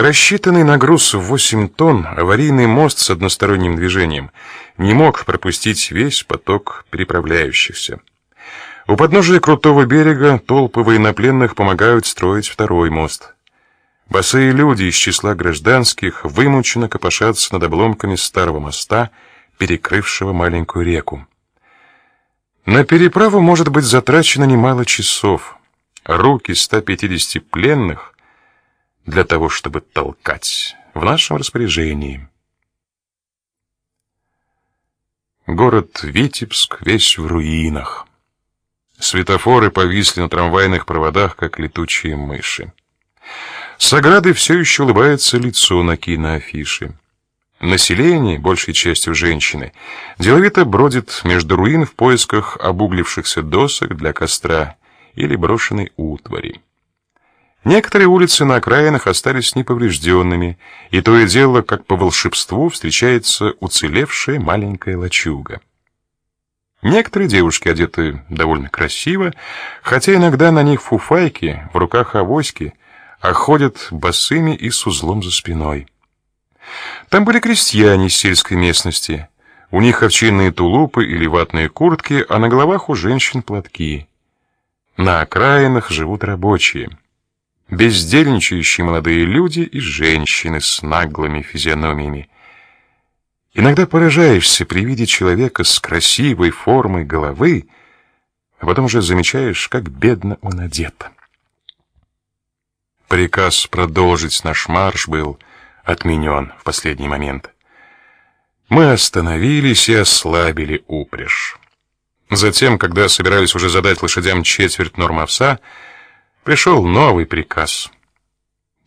Рассчитанный на груз в 8 тонн аварийный мост с односторонним движением не мог пропустить весь поток переправляющихся. У подножия крутого берега толпы военнопленных помогают строить второй мост. Босые люди из числа гражданских вымученно копошатся над обломками старого моста, перекрывшего маленькую реку. На переправу может быть затрачено немало часов. Руки 150 пленных для того, чтобы толкать, в нашем распоряжении. Город Витебск весь в руинах. Светофоры повисли на трамвайных проводах, как летучие мыши. С ограды все еще улыбается лицо на киноафише. Население, большей частью женщины, деловито бродит между руин в поисках обуглившихся досок для костра или брошенной утвари. Некоторые улицы на окраинах остались неповрежденными, и то и дело, как по волшебству, встречается уцелевшая маленькая лачуга. Некоторые девушки одеты довольно красиво, хотя иногда на них фуфайки, в руках авоськи, а ходят босыми и с узлом за спиной. Там были крестьяне из сельской местности. У них овчинные тулупы или ватные куртки, а на головах у женщин платки. На окраинах живут рабочие. Бездельничающие молодые люди и женщины с наглыми физиономиями. Иногда поражаешься при виде человека с красивой формой головы, а потом уже замечаешь, как бедно он одет. Приказ продолжить наш марш был отменен в последний момент. Мы остановились и ослабили упряжь. Затем, когда собирались уже задать лошадям четверть норм овса, пришел новый приказ —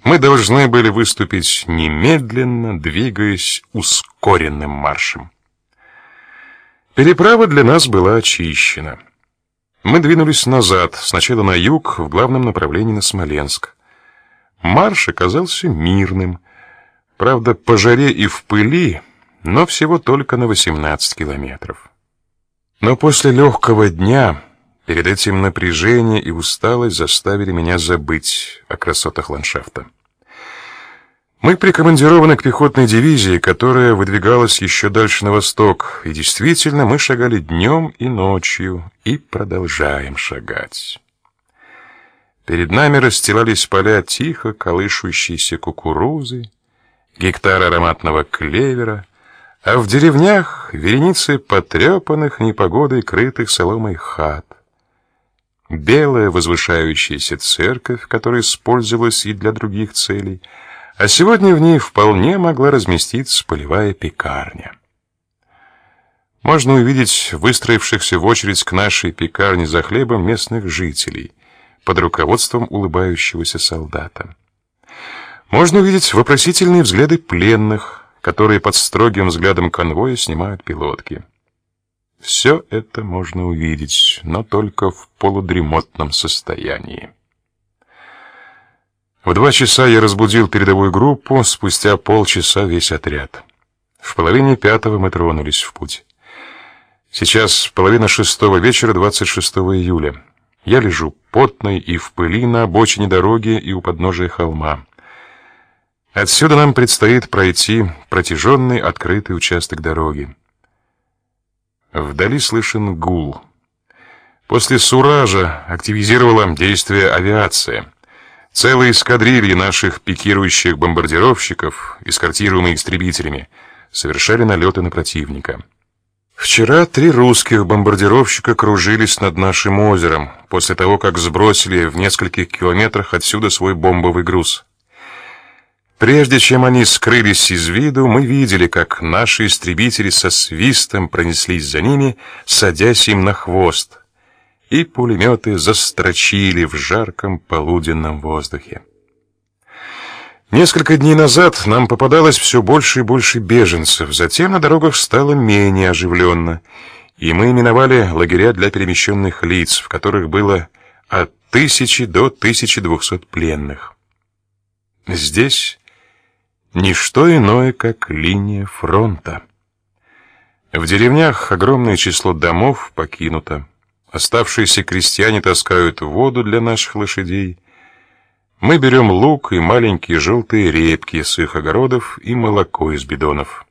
мы должны были выступить немедленно, двигаясь ускоренным маршем. Переправа для нас была очищена. Мы двинулись назад, сначала на юг, в главном направлении на Смоленск. Марш оказался мирным. Правда, по жаре и в пыли, но всего только на 18 километров. Но после легкого дня, перед этим напряжение и усталость заставили меня забыть о красотах ландшафта. Мы прикомандированы к пехотной дивизии, которая выдвигалась еще дальше на восток, и действительно мы шагали днем и ночью и продолжаем шагать. Перед нами расстилались поля тихо колышущейся кукурузы, гектары ароматного клевера, а в деревнях вереницы потрепанных непогодой крытых соломой хат. Белая возвышающаяся церковь, которая использовалась и для других целей — а сегодня в ней вполне могла разместиться полевая пекарня. Можно увидеть выстроившихся в очередь к нашей пекарне за хлебом местных жителей под руководством улыбающегося солдата. Можно увидеть вопросительные взгляды пленных, которые под строгим взглядом конвоя снимают пилотки. Все это можно увидеть, но только в полудремотном состоянии. В два часа я разбудил передовую группу, спустя полчаса весь отряд. В половине пятого мы тронулись в путь. Сейчас половина шестого вечера 26 июля. Я лежу потный и в пыли на обочине дороги и у подножия холма. Отсюда нам предстоит пройти протяженный открытый участок дороги. Вдали слышен гул. После Суража активизировала действие авиация. Целые эскадрильи наших пикирующих бомбардировщиков, эскортируемые истребителями, совершали налеты на противника. Вчера три русских бомбардировщика кружились над нашим озером после того, как сбросили в нескольких километрах отсюда свой бомбовый груз. Прежде чем они скрылись из виду, мы видели, как наши истребители со свистом пронеслись за ними, садясь им на хвост и пулеметы застрочили в жарком полуденном воздухе. Несколько дней назад нам попадалось все больше и больше беженцев, затем на дорогах стало менее оживленно, и мы именовали лагеря для перемещенных лиц, в которых было от тысячи до 1200 пленных. Здесь ничто иное, как линия фронта. В деревнях огромное число домов покинуто. Оставшиеся крестьяне таскают воду для наших лошадей. Мы берем лук и маленькие желтые репки с их огородов и молоко из бидонов.